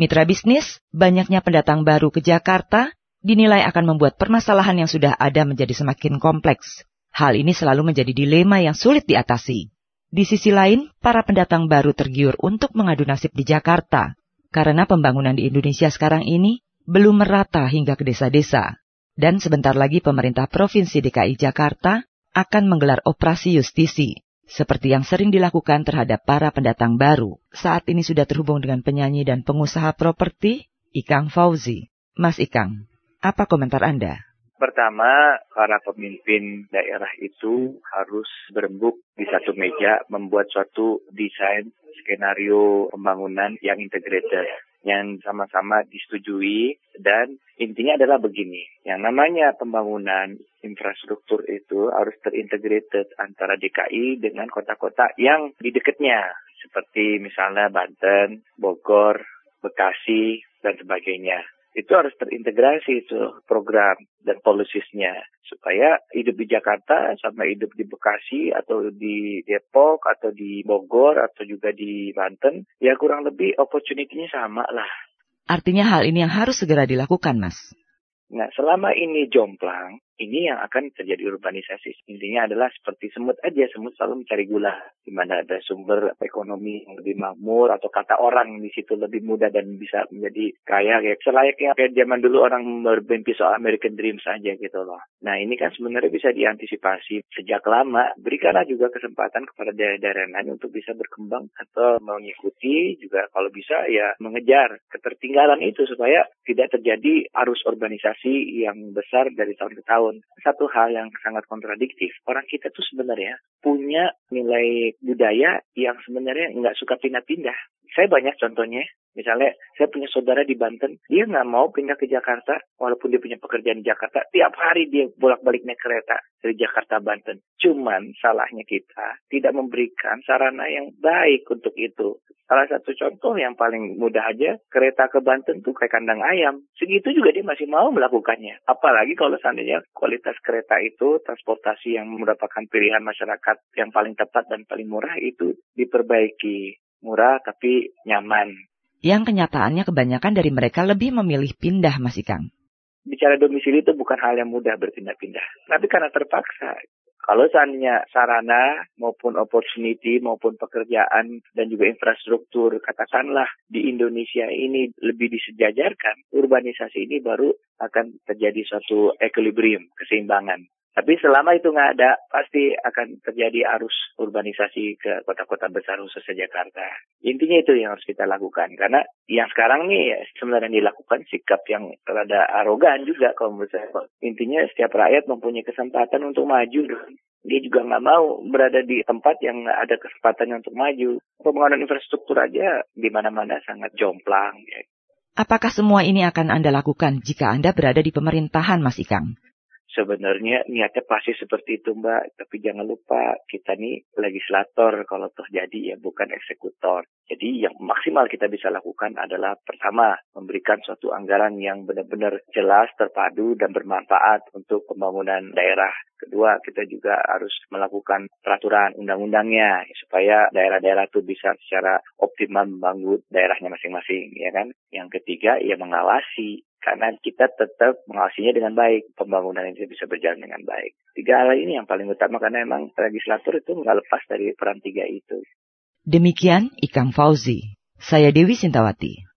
Mitra bisnis, banyaknya pendatang baru ke Jakarta dinilai akan membuat permasalahan yang sudah ada menjadi semakin kompleks. Hal ini selalu menjadi dilema yang sulit diatasi. Di sisi lain, para pendatang baru tergiur untuk mengadu nasib di Jakarta, karena pembangunan di Indonesia sekarang ini belum merata hingga ke desa-desa. Dan sebentar lagi pemerintah Provinsi DKI Jakarta akan menggelar operasi justisi, seperti yang sering dilakukan terhadap para pendatang baru. Saat ini sudah terhubung dengan penyanyi dan pengusaha properti, Ikang Fauzi. Mas Ikang, apa komentar Anda? Pertama, para pemimpin daerah itu harus berembuk di satu meja membuat suatu desain skenario pembangunan yang integrated yang sama-sama disetujui dan intinya adalah begini, yang namanya pembangunan infrastruktur itu harus terintegrated antara DKI dengan kota-kota yang di dekatnya seperti misalnya Banten, Bogor, Bekasi, dan sebagainya itu harus terintegrasi itu program dan polisisnya supaya hidup di Jakarta sama hidup di Bekasi atau di Depok atau di Bogor atau juga di Banten ya kurang lebih opportunity-nya sama lah. Artinya hal ini yang harus segera dilakukan, Mas. Nah, selama ini jomplang, ini yang akan terjadi urbanisasi. Intinya adalah seperti semut aja, semut selalu mencari gula. Di mana ada sumber ekonomi yang lebih makmur atau kata orang di situ lebih mudah dan bisa menjadi kaya. Kayak selayaknya kayak zaman dulu orang bermimpi soal American Dream saja gitu loh. Nah ini kan sebenarnya bisa diantisipasi sejak lama. Berikanlah juga kesempatan kepada daerah-daerah lain untuk bisa berkembang atau mengikuti juga kalau bisa ya mengejar ketertinggalan itu supaya tidak terjadi arus urbanisasi yang besar dari tahun ke tahun tahun. Satu hal yang sangat kontradiktif, orang kita tuh sebenarnya punya nilai budaya yang sebenarnya nggak suka pindah-pindah. Saya banyak contohnya, misalnya saya punya saudara di Banten, dia nggak mau pindah ke Jakarta, walaupun dia punya pekerjaan di Jakarta, tiap hari dia bolak-balik naik kereta dari Jakarta Banten. Cuman salahnya kita tidak memberikan sarana yang baik untuk itu. Salah satu contoh yang paling mudah aja, kereta ke Banten tuh kayak kandang ayam. Segitu juga dia masih mau melakukannya. Apalagi kalau seandainya kualitas kereta itu, transportasi yang mendapatkan pilihan masyarakat yang paling tepat dan paling murah itu diperbaiki. Murah tapi nyaman. Yang kenyataannya kebanyakan dari mereka lebih memilih pindah, Mas Ikang. Bicara domisili itu bukan hal yang mudah berpindah-pindah. Tapi karena terpaksa. Kalau seandainya sarana maupun opportunity maupun pekerjaan dan juga infrastruktur katakanlah di Indonesia ini lebih disejajarkan, urbanisasi ini baru akan terjadi suatu equilibrium, keseimbangan. Tapi selama itu nggak ada, pasti akan terjadi arus urbanisasi ke kota-kota besar khususnya Jakarta. Intinya itu yang harus kita lakukan. Karena yang sekarang nih ya, sebenarnya dilakukan sikap yang terada arogan juga kalau menurut saya. Intinya setiap rakyat mempunyai kesempatan untuk maju. Dia juga nggak mau berada di tempat yang ada kesempatan untuk maju. Pembangunan infrastruktur aja di mana-mana sangat jomplang. Ya. Apakah semua ini akan Anda lakukan jika Anda berada di pemerintahan, Mas Ikang? Sebenarnya niatnya pasti seperti itu Mbak, tapi jangan lupa kita nih legislator kalau terjadi ya bukan eksekutor. Jadi yang maksimal kita bisa lakukan adalah pertama memberikan suatu anggaran yang benar-benar jelas, terpadu dan bermanfaat untuk pembangunan daerah. Kedua, kita juga harus melakukan peraturan undang-undangnya supaya daerah-daerah itu bisa secara optimal membangun daerahnya masing-masing, ya kan? Yang ketiga, ya mengawasi karena kita tetap mengawasinya dengan baik, pembangunan itu bisa berjalan dengan baik. Tiga hal ini yang paling utama karena memang legislatur itu nggak lepas dari peran tiga itu. Demikian Ikang Fauzi. Saya Dewi Sintawati.